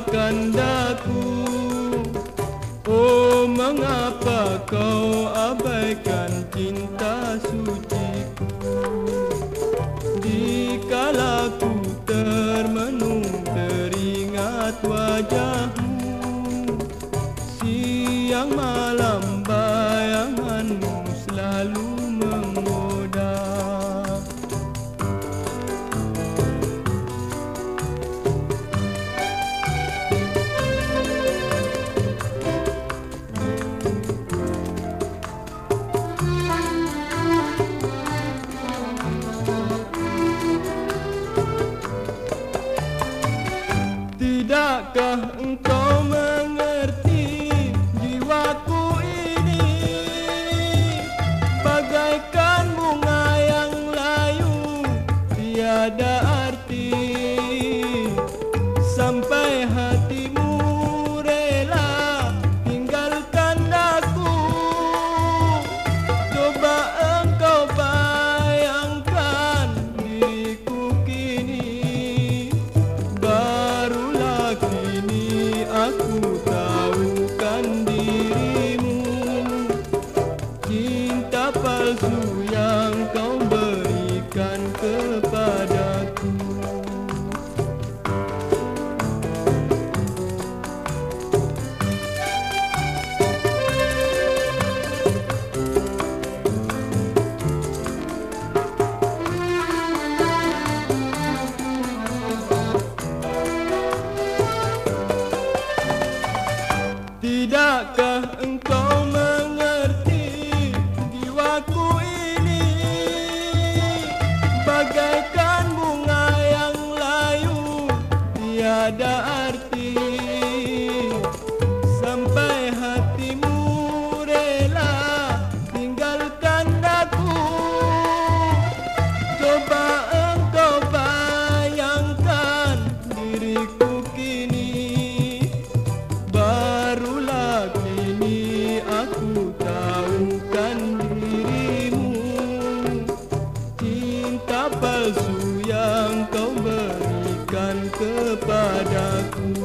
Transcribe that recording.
kandaku Oh mengapa kau abaikan cinta suci Dikala ku termenung teringat wajahmu Siang malam palsu yang kau berikan kepadaku Tidakkah engkau mengerti jiwaku ini? Bagaikan bunga yang layu tiada kepadaku.